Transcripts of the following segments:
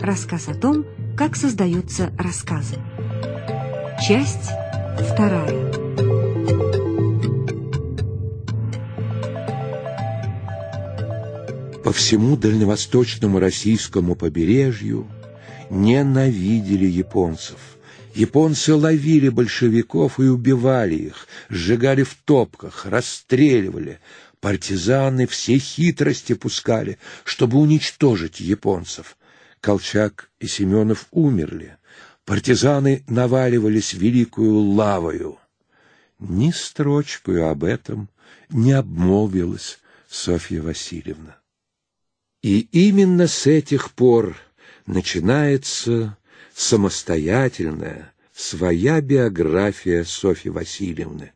Рассказ о том, как создаются рассказы. Часть вторая. По всему дальневосточному российскому побережью ненавидели японцев. Японцы ловили большевиков и убивали их, сжигали в топках, расстреливали. Партизаны все хитрости пускали, чтобы уничтожить японцев. Колчак и Семенов умерли. Партизаны наваливались великую лавою. Ни строчкою об этом не обмолвилась Софья Васильевна. И именно с этих пор начинается самостоятельная, своя биография Софьи Васильевны.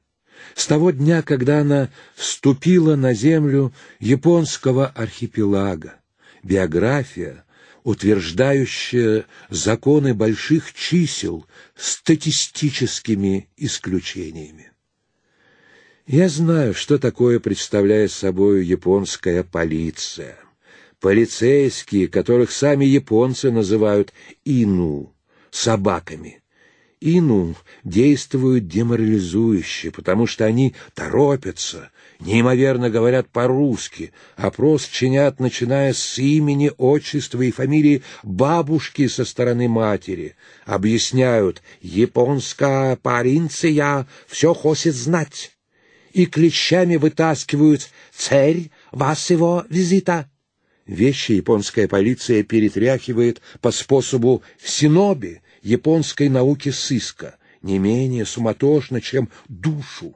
С того дня, когда она ступила на землю японского архипелага, биография, утверждающая законы больших чисел статистическими исключениями. Я знаю, что такое представляет собой японская полиция. Полицейские, которых сами японцы называют ину, собаками. Ину действуют деморализующе, потому что они торопятся, неимоверно говорят по-русски, опрос чинят, начиная с имени, отчества и фамилии бабушки со стороны матери, объясняют «японская паринция все хочет знать» и клещами вытаскивают «цель вас его визита». Вещи японская полиция перетряхивает по способу синоби японской науки сыска, не менее суматошно, чем душу.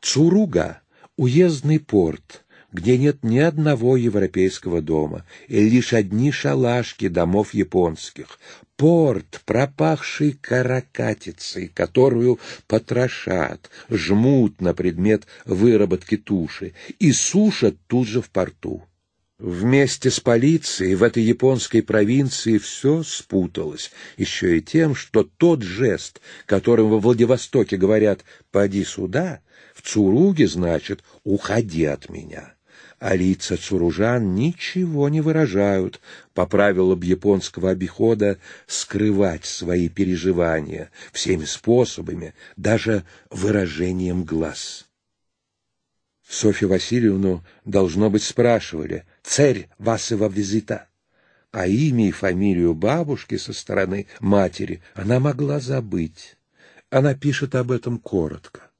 Цуруга — уездный порт, где нет ни одного европейского дома, и лишь одни шалашки домов японских. Порт, пропахший каракатицей, которую потрошат, жмут на предмет выработки туши и сушат тут же в порту. Вместе с полицией в этой японской провинции все спуталось, еще и тем, что тот жест, которым во Владивостоке говорят «поди сюда», в Цуруге значит «уходи от меня». А лица цуружан ничего не выражают, по правилам японского обихода скрывать свои переживания всеми способами, даже выражением глаз. Софью Васильевну, должно быть, спрашивали, цель вашего визита. А имя и фамилию бабушки со стороны матери она могла забыть. Она пишет об этом коротко.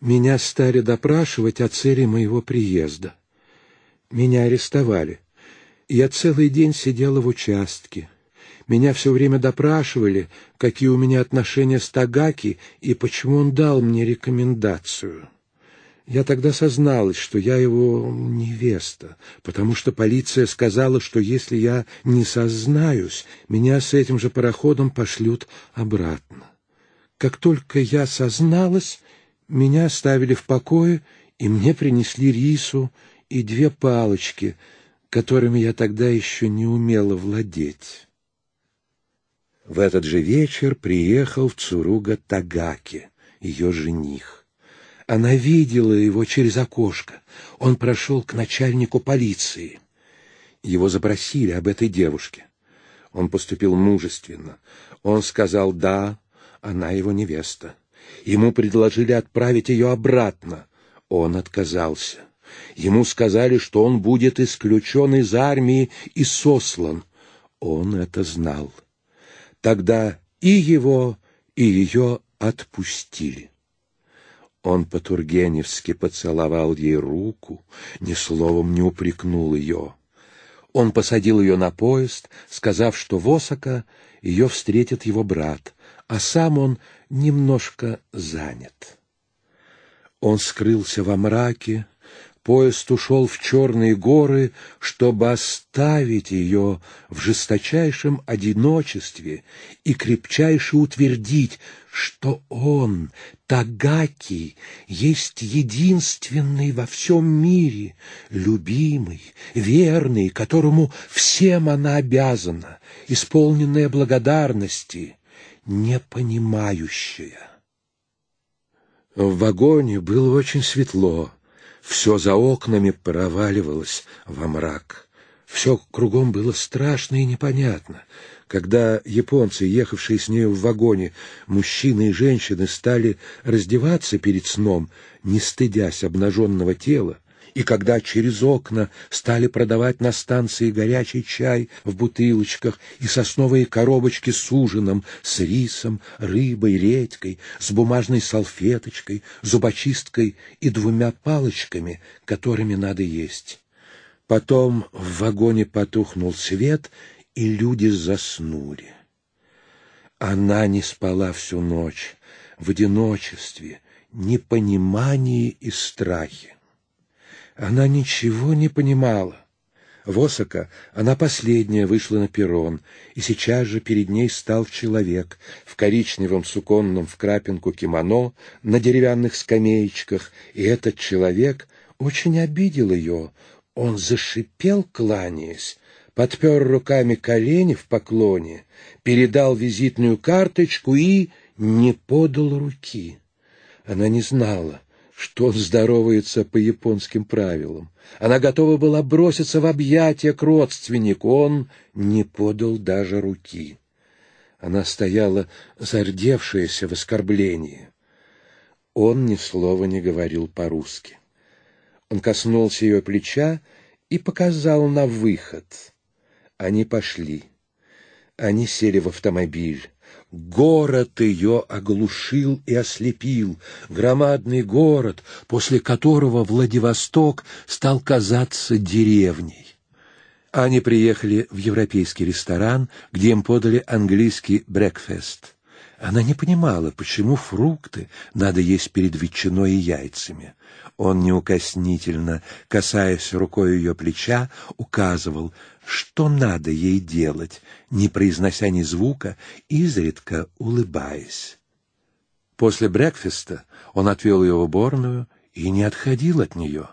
Меня стали допрашивать о цели моего приезда. Меня арестовали. Я целый день сидела в участке. Меня все время допрашивали, какие у меня отношения с Тагаки и почему он дал мне рекомендацию. Я тогда созналась, что я его невеста, потому что полиция сказала, что если я не сознаюсь, меня с этим же пароходом пошлют обратно. Как только я созналась, меня оставили в покое, и мне принесли рису и две палочки, которыми я тогда еще не умела владеть. В этот же вечер приехал в Цуруга Тагаки, ее жених. Она видела его через окошко. Он прошел к начальнику полиции. Его запросили об этой девушке. Он поступил мужественно. Он сказал «да», она его невеста. Ему предложили отправить ее обратно. Он отказался. Ему сказали, что он будет исключен из армии и сослан. Он это знал. Тогда и его, и ее отпустили. Он по-тургеневски поцеловал ей руку, ни словом не упрекнул ее. Он посадил ее на поезд, сказав, что в Осака ее встретит его брат, а сам он немножко занят. Он скрылся во мраке, Поезд ушел в черные горы, чтобы оставить ее в жесточайшем одиночестве и крепчайше утвердить, что он, Тагаки, есть единственный во всем мире, любимый, верный, которому всем она обязана, исполненная благодарности, непонимающая. В вагоне было очень светло. Все за окнами проваливалось во мрак. Все кругом было страшно и непонятно. Когда японцы, ехавшие с нею в вагоне, мужчины и женщины, стали раздеваться перед сном, не стыдясь обнаженного тела, и когда через окна стали продавать на станции горячий чай в бутылочках и сосновые коробочки с ужином, с рисом, рыбой, редькой, с бумажной салфеточкой, зубочисткой и двумя палочками, которыми надо есть. Потом в вагоне потухнул свет, и люди заснули. Она не спала всю ночь, в одиночестве, непонимании и страхе. Она ничего не понимала. В Осака она последняя вышла на перрон, и сейчас же перед ней стал человек в коричневом суконном в крапинку кимоно на деревянных скамеечках, и этот человек очень обидел ее. Он зашипел, кланяясь, подпер руками колени в поклоне, передал визитную карточку и не подал руки. Она не знала, что он здоровается по японским правилам. Она готова была броситься в объятия к родственнику, он не подал даже руки. Она стояла зардевшаяся в оскорблении. Он ни слова не говорил по-русски. Он коснулся ее плеча и показал на выход. Они пошли. Они сели в автомобиль. Город ее оглушил и ослепил, громадный город, после которого Владивосток стал казаться деревней. Они приехали в европейский ресторан, где им подали английский брекфест. Она не понимала, почему фрукты надо есть перед ветчиной и яйцами. Он неукоснительно, касаясь рукой ее плеча, указывал, что надо ей делать, не произнося ни звука, изредка улыбаясь. После брекфеста он отвел ее в уборную и не отходил от нее.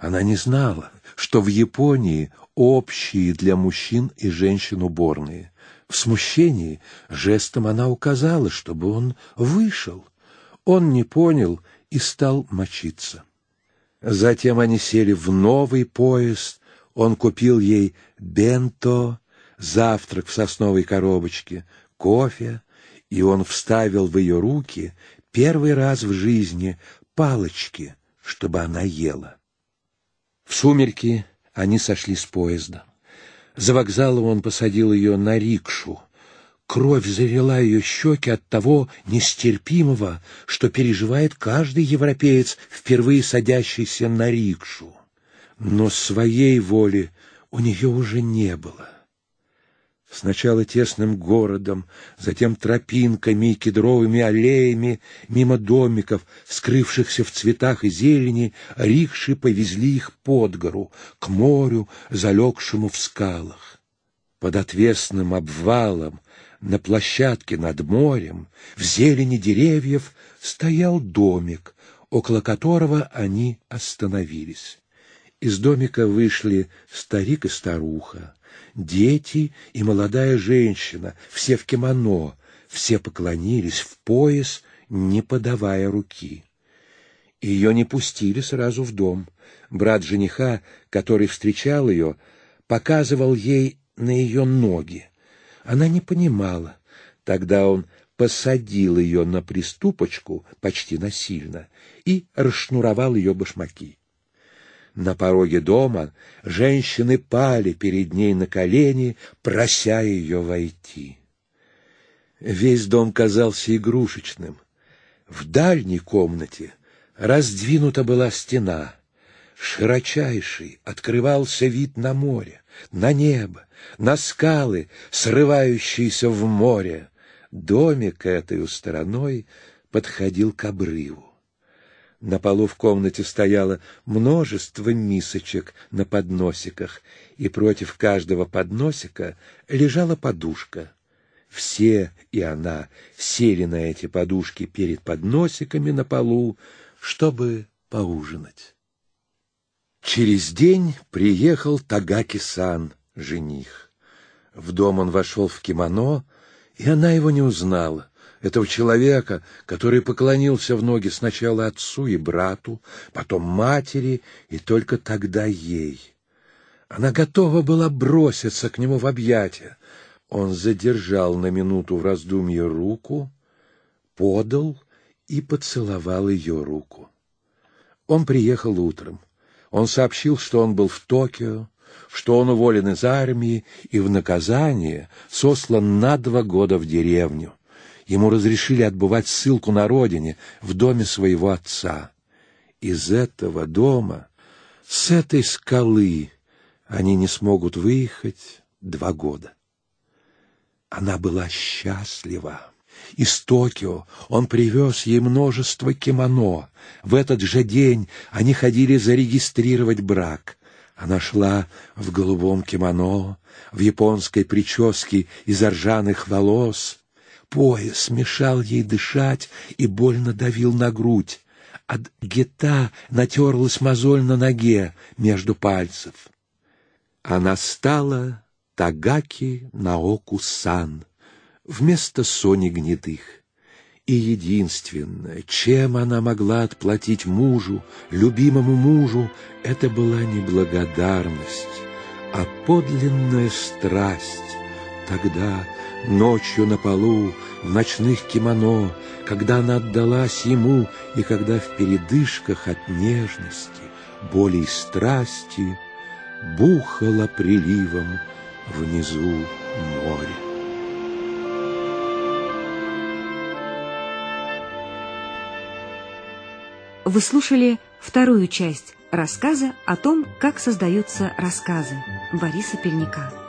Она не знала, что в Японии общие для мужчин и женщин уборные. В смущении жестом она указала, чтобы он вышел. Он не понял и стал мочиться. Затем они сели в новый поезд. Он купил ей бенто, завтрак в сосновой коробочке, кофе, и он вставил в ее руки первый раз в жизни палочки, чтобы она ела. В сумерки они сошли с поезда. За вокзалом он посадил ее на рикшу. Кровь залила ее щеки от того нестерпимого, что переживает каждый европеец, впервые садящийся на рикшу. Но своей воли у нее уже не было. Сначала тесным городом, затем тропинками и кедровыми аллеями, мимо домиков, скрывшихся в цветах и зелени, рикши повезли их под гору, к морю, залегшему в скалах. Под отвесным обвалом, на площадке над морем, в зелени деревьев, стоял домик, около которого они остановились. Из домика вышли старик и старуха дети и молодая женщина, все в кимоно, все поклонились в пояс, не подавая руки. Ее не пустили сразу в дом. Брат жениха, который встречал ее, показывал ей на ее ноги. Она не понимала. Тогда он посадил ее на приступочку почти насильно и расшнуровал ее башмаки. На пороге дома женщины пали перед ней на колени, прося ее войти. Весь дом казался игрушечным. В дальней комнате раздвинута была стена. Широчайший открывался вид на море, на небо, на скалы, срывающиеся в море. Домик этой стороной подходил к обрыву. На полу в комнате стояло множество мисочек на подносиках, и против каждого подносика лежала подушка. Все и она сели на эти подушки перед подносиками на полу, чтобы поужинать. Через день приехал Тагаки-сан, жених. В дом он вошел в кимоно, и она его не узнала этого человека, который поклонился в ноги сначала отцу и брату, потом матери и только тогда ей. Она готова была броситься к нему в объятия. Он задержал на минуту в раздумье руку, подал и поцеловал ее руку. Он приехал утром. Он сообщил, что он был в Токио, что он уволен из армии и в наказание сослан на два года в деревню. Ему разрешили отбывать ссылку на родине в доме своего отца. Из этого дома, с этой скалы, они не смогут выехать два года. Она была счастлива. Из Токио он привез ей множество кимоно. В этот же день они ходили зарегистрировать брак. Она шла в голубом кимоно, в японской прическе из ржаных волос. Пояс мешал ей дышать и больно давил на грудь. От гета натерлась мозоль на ноге между пальцев. Она стала Тагаки Наоку-сан вместо Сони Гнедых. И единственное, чем она могла отплатить мужу, любимому мужу, это была не благодарность, а подлинная страсть. Тогда, ночью на полу, в ночных кимоно, когда она отдалась ему, и когда в передышках от нежности, боли и страсти бухала приливом внизу море. Вы слушали вторую часть рассказа о том, как создаются рассказы Бориса Пельника.